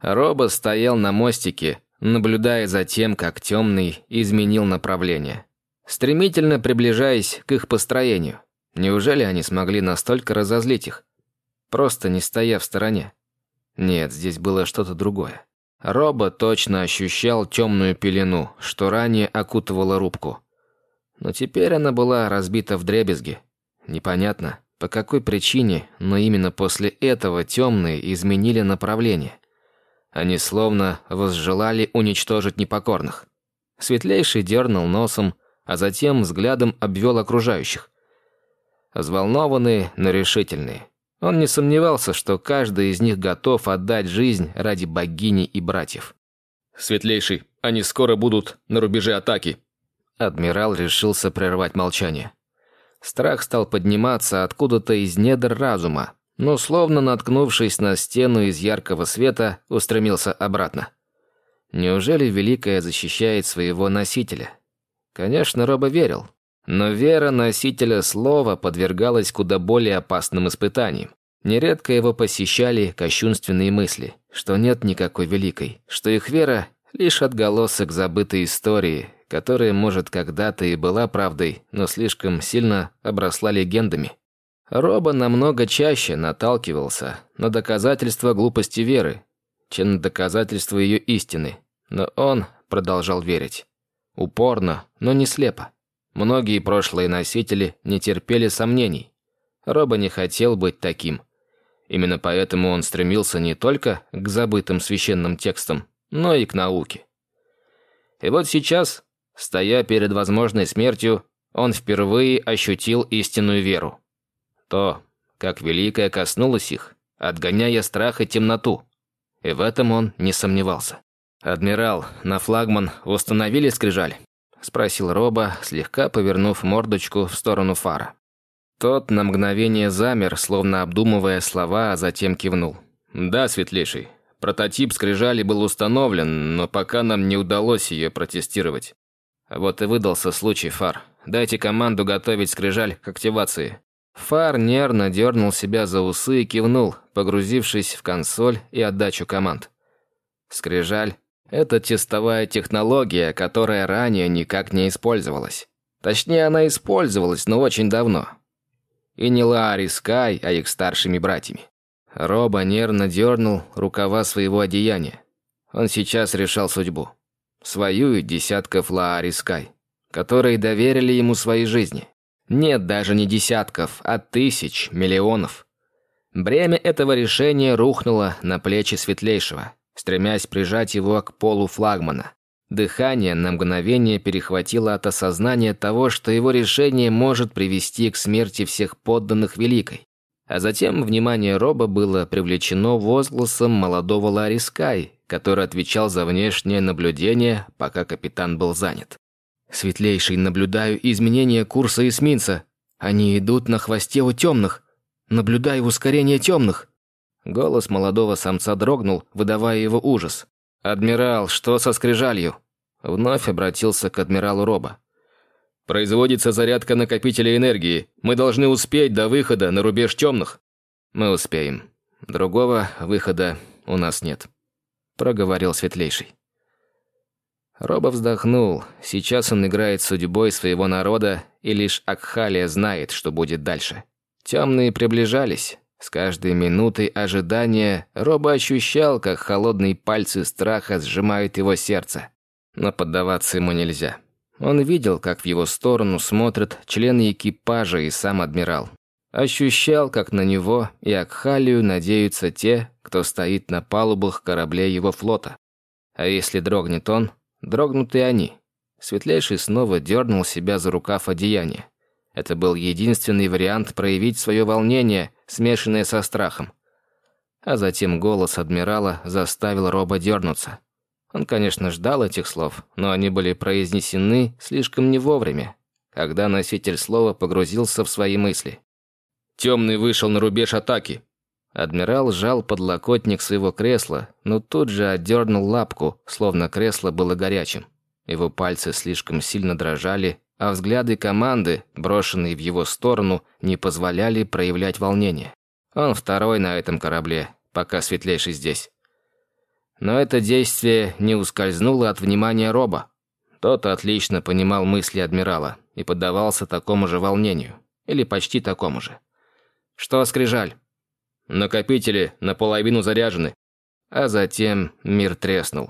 Роба стоял на мостике, наблюдая за тем, как темный изменил направление, стремительно приближаясь к их построению. Неужели они смогли настолько разозлить их? Просто не стоя в стороне. Нет, здесь было что-то другое. Роба точно ощущал темную пелену, что ранее окутывала рубку. Но теперь она была разбита в дребезги. Непонятно, по какой причине, но именно после этого темные изменили направление. Они словно возжелали уничтожить непокорных. Светлейший дернул носом, а затем взглядом обвел окружающих. Взволнованные, но решительные. Он не сомневался, что каждый из них готов отдать жизнь ради богини и братьев. «Светлейший, они скоро будут на рубеже атаки». Адмирал решился прервать молчание. Страх стал подниматься откуда-то из недр разума, но, словно наткнувшись на стену из яркого света, устремился обратно. Неужели Великая защищает своего носителя? Конечно, Роба верил. Но вера носителя слова подвергалась куда более опасным испытаниям. Нередко его посещали кощунственные мысли, что нет никакой великой, что их вера — лишь отголосок забытой истории, которая, может, когда-то и была правдой, но слишком сильно обросла легендами. Роба намного чаще наталкивался на доказательства глупости веры, чем на доказательства ее истины, но он продолжал верить. Упорно, но не слепо. Многие прошлые носители не терпели сомнений. Роба не хотел быть таким. Именно поэтому он стремился не только к забытым священным текстам, но и к науке. И вот сейчас, стоя перед возможной смертью, он впервые ощутил истинную веру. То, как великая коснулась их, отгоняя страх и темноту. И в этом он не сомневался. «Адмирал, на флагман установили скрижаль?» — спросил Роба, слегка повернув мордочку в сторону фара. Тот на мгновение замер, словно обдумывая слова, а затем кивнул. «Да, светлейший. Прототип скрижали был установлен, но пока нам не удалось ее протестировать. Вот и выдался случай, Фар. Дайте команду готовить скрижаль к активации». Фар нервно дернул себя за усы и кивнул, погрузившись в консоль и отдачу команд. Скрижаль это тестовая технология, которая ранее никак не использовалась. Точнее, она использовалась, но очень давно. И не Лаари Скай, а их старшими братьями. Роба нервно дернул рукава своего одеяния. Он сейчас решал судьбу. Свою и десятков Лаари Скай, которые доверили ему свои жизни. Нет даже не десятков, а тысяч, миллионов. Бремя этого решения рухнуло на плечи Светлейшего – стремясь прижать его к полу флагмана. Дыхание на мгновение перехватило от осознания того, что его решение может привести к смерти всех подданных Великой. А затем внимание Роба было привлечено возгласом молодого Ларри Скай, который отвечал за внешнее наблюдение, пока капитан был занят. «Светлейший, наблюдаю изменения курса эсминца. Они идут на хвосте у темных. Наблюдаю ускорение темных». Голос молодого самца дрогнул, выдавая его ужас. «Адмирал, что со скрижалью?» Вновь обратился к адмиралу Роба. «Производится зарядка накопителя энергии. Мы должны успеть до выхода на рубеж темных». «Мы успеем. Другого выхода у нас нет», — проговорил Светлейший. Роба вздохнул. Сейчас он играет судьбой своего народа, и лишь Акхалия знает, что будет дальше. Темные приближались, с каждой минутой ожидания Роба ощущал, как холодные пальцы страха сжимают его сердце. Но поддаваться ему нельзя. Он видел, как в его сторону смотрят члены экипажа и сам адмирал. Ощущал, как на него и Акхалию надеются те, кто стоит на палубах кораблей его флота. А если дрогнет он, дрогнут и они. Светлейший снова дернул себя за рукав одеяния. Это был единственный вариант проявить свое волнение, смешанное со страхом. А затем голос адмирала заставил Роба дернуться. Он, конечно, ждал этих слов, но они были произнесены слишком не вовремя, когда носитель слова погрузился в свои мысли. «Темный вышел на рубеж атаки». Адмирал сжал подлокотник своего кресла, но тут же отдернул лапку, словно кресло было горячим. Его пальцы слишком сильно дрожали, а взгляды команды, брошенные в его сторону, не позволяли проявлять волнение. Он второй на этом корабле, пока светлейший здесь. Но это действие не ускользнуло от внимания Роба. Тот отлично понимал мысли адмирала и поддавался такому же волнению. Или почти такому же. «Что, Скрижаль?» «Накопители наполовину заряжены». А затем мир треснул.